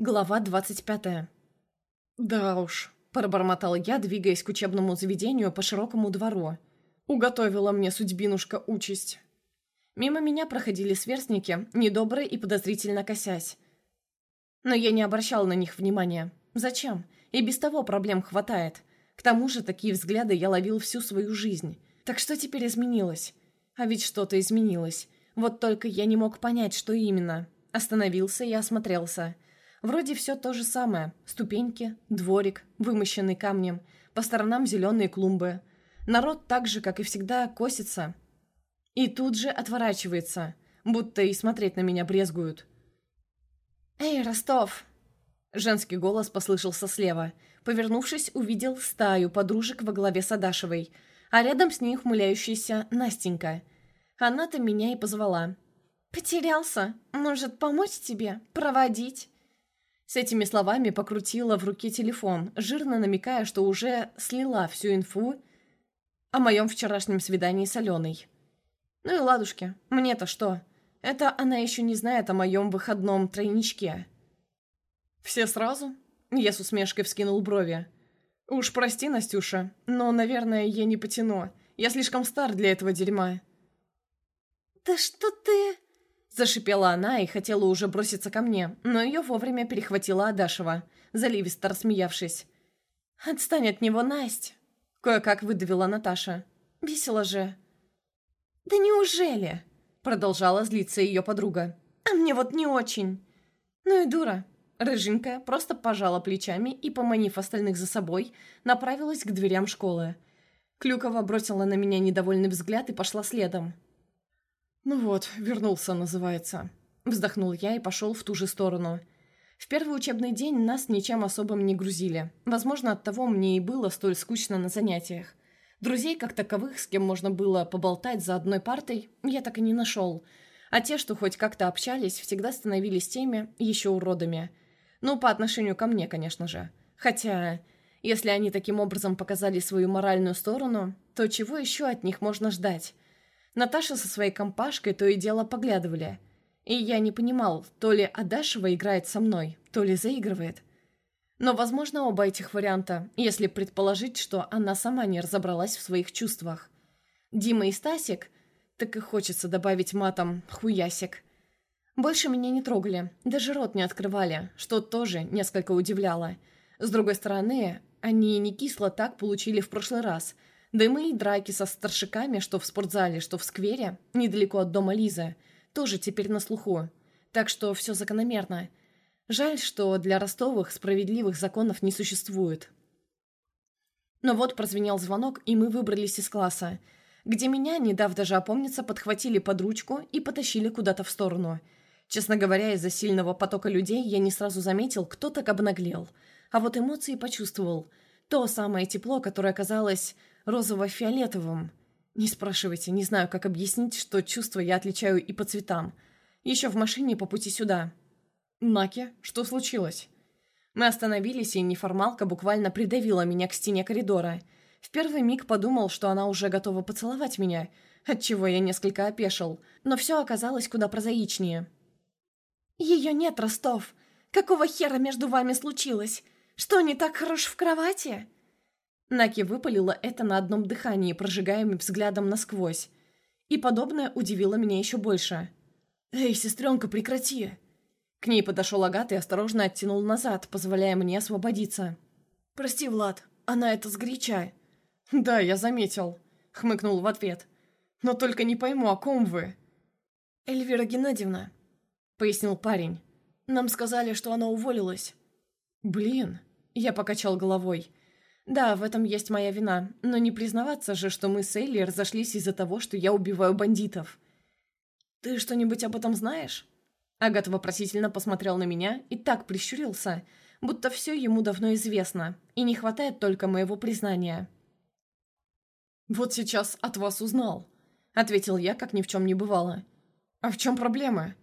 Глава двадцать пятая. «Да уж», — пробормотал я, двигаясь к учебному заведению по широкому двору. «Уготовила мне судьбинушка участь». Мимо меня проходили сверстники, недобро и подозрительно косясь. Но я не обращал на них внимания. Зачем? И без того проблем хватает. К тому же такие взгляды я ловил всю свою жизнь. Так что теперь изменилось? А ведь что-то изменилось. Вот только я не мог понять, что именно. Остановился и осмотрелся — Вроде все то же самое. Ступеньки, дворик, вымощенный камнем, по сторонам зеленые клумбы. Народ так же, как и всегда, косится. И тут же отворачивается, будто и смотреть на меня брезгуют. «Эй, Ростов!» Женский голос послышался слева. Повернувшись, увидел стаю подружек во главе с Адашевой, а рядом с ней ухмыляющаяся Настенька. Она-то меня и позвала. «Потерялся. Может, помочь тебе? Проводить?» С этими словами покрутила в руке телефон, жирно намекая, что уже слила всю инфу о моем вчерашнем свидании с Аленой. Ну и ладушки, мне-то что? Это она еще не знает о моем выходном тройничке. «Все сразу?» Я с усмешкой вскинул брови. «Уж прости, Настюша, но, наверное, я не потяну. Я слишком стар для этого дерьма». «Да что ты...» Зашипела она и хотела уже броситься ко мне, но ее вовремя перехватила Адашева, заливисто рассмеявшись. «Отстань от него, Насть!» Кое-как выдавила Наташа. «Весело же!» «Да неужели?» Продолжала злиться ее подруга. «А мне вот не очень!» «Ну и дура!» Рыженькая просто пожала плечами и, поманив остальных за собой, направилась к дверям школы. Клюкова бросила на меня недовольный взгляд и пошла следом. «Ну вот, вернулся, называется». Вздохнул я и пошел в ту же сторону. В первый учебный день нас ничем особым не грузили. Возможно, от того мне и было столь скучно на занятиях. Друзей, как таковых, с кем можно было поболтать за одной партой, я так и не нашел. А те, что хоть как-то общались, всегда становились теми еще уродами. Ну, по отношению ко мне, конечно же. Хотя, если они таким образом показали свою моральную сторону, то чего еще от них можно ждать? Наташа со своей компашкой то и дело поглядывали. И я не понимал, то ли Адашева играет со мной, то ли заигрывает. Но, возможно, оба этих варианта, если предположить, что она сама не разобралась в своих чувствах. Дима и Стасик, так и хочется добавить матом «хуясик». Больше меня не трогали, даже рот не открывали, что тоже несколько удивляло. С другой стороны, они не кисло так получили в прошлый раз – да и драки со старшиками, что в спортзале, что в сквере, недалеко от дома Лизы, тоже теперь на слуху. Так что все закономерно. Жаль, что для Ростовых справедливых законов не существует. Но вот прозвенел звонок, и мы выбрались из класса, где меня, не дав даже опомниться, подхватили под ручку и потащили куда-то в сторону. Честно говоря, из-за сильного потока людей я не сразу заметил, кто так обнаглел. А вот эмоции почувствовал. То самое тепло, которое казалось розово-фиолетовым. Не спрашивайте, не знаю, как объяснить, что чувства я отличаю и по цветам. Еще в машине по пути сюда. Наки, что случилось? Мы остановились, и неформалка буквально придавила меня к стене коридора. В первый миг подумал, что она уже готова поцеловать меня, отчего я несколько опешил, но все оказалось куда прозаичнее. «Ее нет, Ростов! Какого хера между вами случилось? Что, не так хорош в кровати?» Наки выпалила это на одном дыхании, прожигая взглядом насквозь. И подобное удивило меня еще больше. «Эй, сестренка, прекрати!» К ней подошел Агат и осторожно оттянул назад, позволяя мне освободиться. «Прости, Влад, она это сгоряча». «Да, я заметил», — хмыкнул в ответ. «Но только не пойму, о ком вы?» «Эльвира Геннадьевна», — пояснил парень. «Нам сказали, что она уволилась». «Блин», — я покачал головой. Да, в этом есть моя вина, но не признаваться же, что мы с Элли разошлись из-за того, что я убиваю бандитов. «Ты что-нибудь об этом знаешь?» Агат вопросительно посмотрел на меня и так прищурился, будто все ему давно известно, и не хватает только моего признания. «Вот сейчас от вас узнал», — ответил я, как ни в чем не бывало. «А в чем проблема?»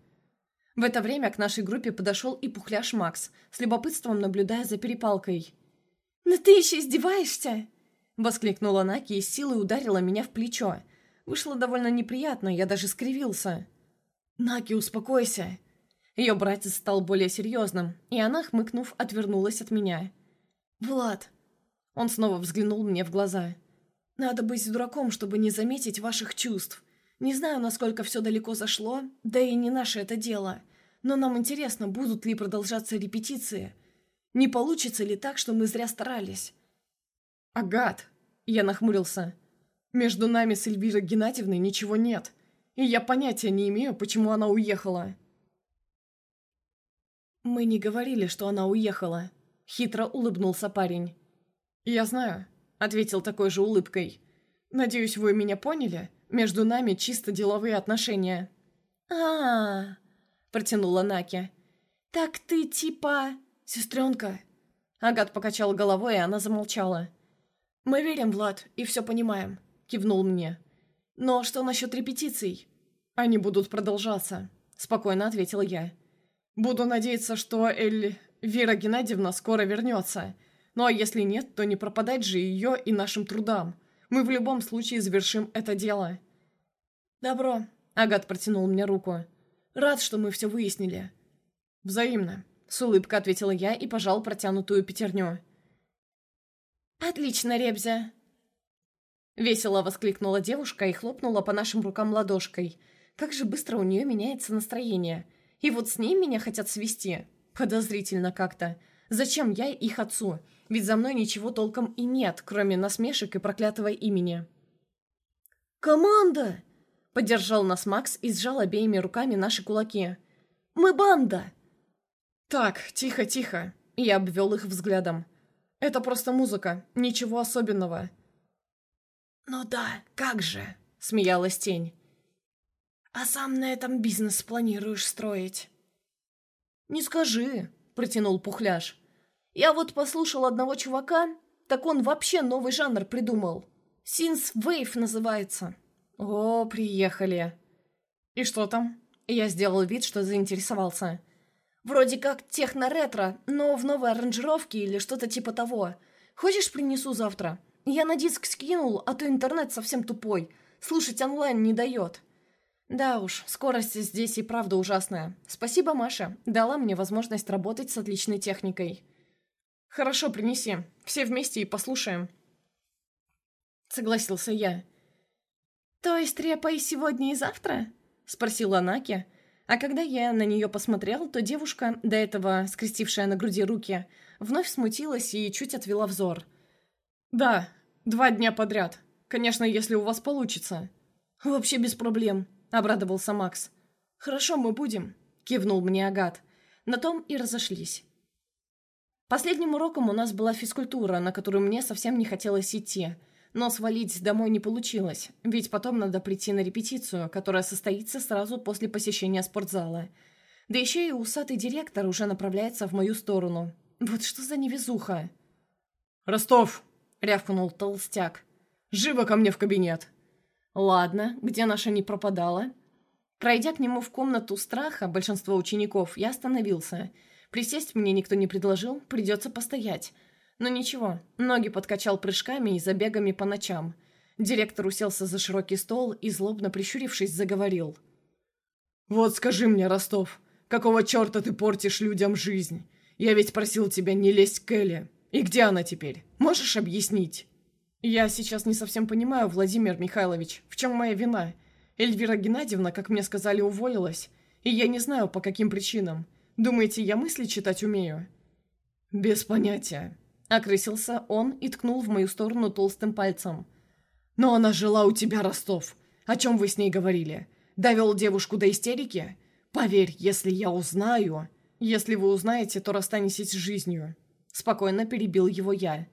В это время к нашей группе подошел и пухляш Макс, с любопытством наблюдая за перепалкой — «Но ты еще издеваешься?» Воскликнула Наки и силой ударила меня в плечо. Вышло довольно неприятно, я даже скривился. «Наки, успокойся!» Ее братец стал более серьезным, и она, хмыкнув, отвернулась от меня. «Влад!» Он снова взглянул мне в глаза. «Надо быть дураком, чтобы не заметить ваших чувств. Не знаю, насколько все далеко зашло, да и не наше это дело. Но нам интересно, будут ли продолжаться репетиции. Не получится ли так, что мы зря старались?» «Агат!» Я нахмурился. «Между нами с Эльвирой Геннадьевной ничего нет, и я понятия не имею, почему она уехала». «Мы не говорили, что она уехала», — хитро улыбнулся парень. «Я знаю», — ответил такой же улыбкой. «Надеюсь, вы меня поняли? Между нами чисто деловые отношения». «А-а-а», протянула Наки. «Так ты типа... сестренка?» Агат покачал головой, и она замолчала. «Мы верим, Влад, и все понимаем», — кивнул мне. «Но что насчет репетиций?» «Они будут продолжаться», — спокойно ответил я. «Буду надеяться, что Эль... Вера Геннадьевна скоро вернется. Ну а если нет, то не пропадать же ее и нашим трудам. Мы в любом случае завершим это дело». «Добро», — Агат протянул мне руку. «Рад, что мы все выяснили». «Взаимно», — с улыбкой ответила я и пожал протянутую пятерню. «Отлично, Ребзя!» Весело воскликнула девушка и хлопнула по нашим рукам ладошкой. Как же быстро у нее меняется настроение. И вот с ней меня хотят свести. Подозрительно как-то. Зачем я их отцу? Ведь за мной ничего толком и нет, кроме насмешек и проклятого имени. «Команда!» — поддержал нас Макс и сжал обеими руками наши кулаки. «Мы банда!» «Так, тихо, тихо!» Я обвел их взглядом. Это просто музыка, ничего особенного». «Ну да, как же!» — смеялась тень. «А сам на этом бизнес планируешь строить?» «Не скажи», — протянул Пухляш. «Я вот послушал одного чувака, так он вообще новый жанр придумал. Синс Вейв называется». «О, приехали». «И что там?» Я сделал вид, что заинтересовался. Вроде как техно-ретро, но в новой аранжировке или что-то типа того. Хочешь, принесу завтра? Я на диск скинул, а то интернет совсем тупой. Слушать онлайн не дает. Да уж, скорость здесь и правда ужасная. Спасибо, Маша. Дала мне возможность работать с отличной техникой. Хорошо, принеси. Все вместе и послушаем. Согласился я. То есть репа и сегодня, и завтра? Спросила Наки, а когда я на нее посмотрел, то девушка, до этого скрестившая на груди руки, вновь смутилась и чуть отвела взор. «Да, два дня подряд. Конечно, если у вас получится». «Вообще без проблем», — обрадовался Макс. «Хорошо, мы будем», — кивнул мне Агат. На том и разошлись. Последним уроком у нас была физкультура, на которую мне совсем не хотелось идти — но свалить домой не получилось, ведь потом надо прийти на репетицию, которая состоится сразу после посещения спортзала. Да еще и усатый директор уже направляется в мою сторону. Вот что за невезуха. «Ростов!» — рявкнул толстяк. «Живо ко мне в кабинет!» «Ладно, где наша не пропадала?» Пройдя к нему в комнату страха большинство учеников, я остановился. Присесть мне никто не предложил, придется постоять. Но ничего, ноги подкачал прыжками и забегами по ночам. Директор уселся за широкий стол и, злобно прищурившись, заговорил. «Вот скажи мне, Ростов, какого черта ты портишь людям жизнь? Я ведь просил тебя не лезть к Элли. И где она теперь? Можешь объяснить?» «Я сейчас не совсем понимаю, Владимир Михайлович, в чем моя вина? Эльвира Геннадьевна, как мне сказали, уволилась. И я не знаю, по каким причинам. Думаете, я мысли читать умею?» «Без понятия», Окрысился он и ткнул в мою сторону толстым пальцем. «Но она жила у тебя, Ростов. О чем вы с ней говорили? Довел девушку до истерики? Поверь, если я узнаю...» «Если вы узнаете, то расстанетесь с жизнью». Спокойно перебил его я.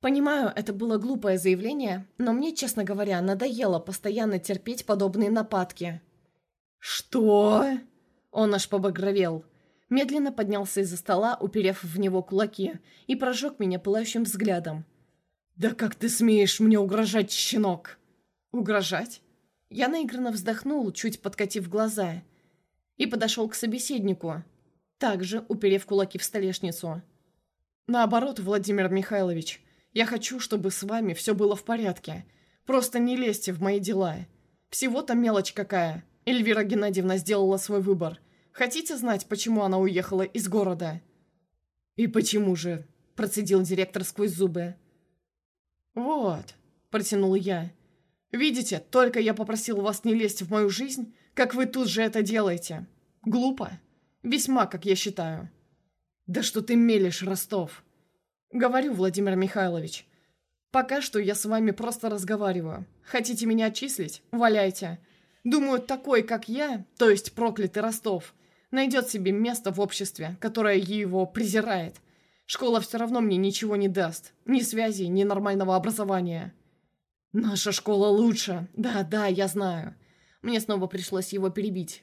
Понимаю, это было глупое заявление, но мне, честно говоря, надоело постоянно терпеть подобные нападки. «Что?» Он аж побагровел медленно поднялся из-за стола, уперев в него кулаки, и прожег меня пылающим взглядом. «Да как ты смеешь мне угрожать, щенок?» «Угрожать?» Я наигранно вздохнул, чуть подкатив глаза, и подошел к собеседнику, также уперев кулаки в столешницу. «Наоборот, Владимир Михайлович, я хочу, чтобы с вами все было в порядке. Просто не лезьте в мои дела. Всего-то мелочь какая. Эльвира Геннадьевна сделала свой выбор. Хотите знать, почему она уехала из города?» «И почему же?» – процедил директор сквозь зубы. «Вот», – протянул я. «Видите, только я попросил вас не лезть в мою жизнь, как вы тут же это делаете. Глупо. Весьма, как я считаю». «Да что ты мелешь, Ростов?» «Говорю, Владимир Михайлович. Пока что я с вами просто разговариваю. Хотите меня отчислить? Валяйте. Думаю, такой, как я, то есть проклятый Ростов, найдет себе место в обществе, которое его презирает. Школа все равно мне ничего не даст. Ни связи, ни нормального образования. Наша школа лучше. Да, да, я знаю. Мне снова пришлось его перебить.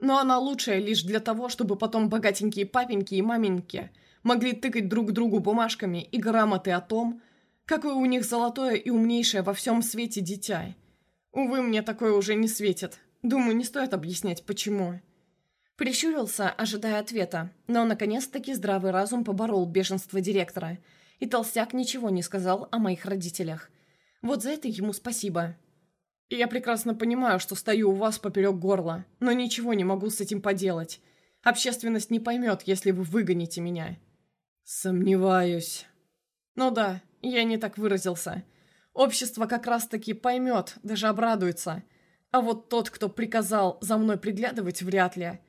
Но она лучшая лишь для того, чтобы потом богатенькие папеньки и маменьки могли тыкать друг другу бумажками и грамоты о том, какое у них золотое и умнейшее во всем свете дитя. Увы, мне такое уже не светит. Думаю, не стоит объяснять, почему. Прищурился, ожидая ответа, но наконец-таки здравый разум поборол бешенство директора, и толстяк ничего не сказал о моих родителях. Вот за это ему спасибо. Я прекрасно понимаю, что стою у вас поперек горла, но ничего не могу с этим поделать. Общественность не поймет, если вы выгоните меня. Сомневаюсь. Ну да, я не так выразился. Общество как раз-таки поймет, даже обрадуется – а вот тот, кто приказал за мной приглядывать, вряд ли.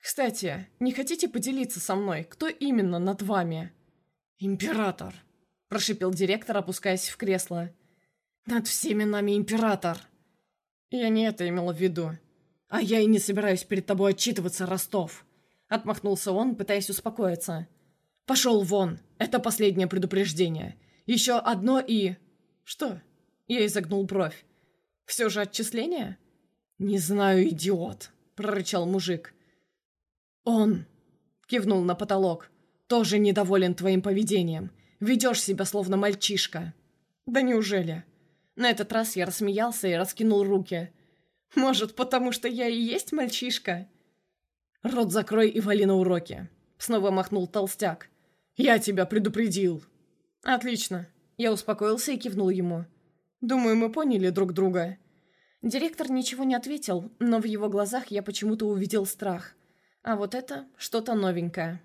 Кстати, не хотите поделиться со мной, кто именно над вами? Император, прошипел директор, опускаясь в кресло. Над всеми нами император. Я не это имела в виду. А я и не собираюсь перед тобой отчитываться, Ростов. Отмахнулся он, пытаясь успокоиться. Пошел вон, это последнее предупреждение. Еще одно и... Что? Я изогнул бровь. Все же отчисление? «Не знаю, идиот!» — прорычал мужик. «Он!» — кивнул на потолок. «Тоже недоволен твоим поведением. Ведешь себя, словно мальчишка». «Да неужели?» На этот раз я рассмеялся и раскинул руки. «Может, потому что я и есть мальчишка?» «Рот закрой и вали на уроки!» Снова махнул толстяк. «Я тебя предупредил!» «Отлично!» Я успокоился и кивнул ему. «Думаю, мы поняли друг друга». Директор ничего не ответил, но в его глазах я почему-то увидел страх. А вот это что-то новенькое.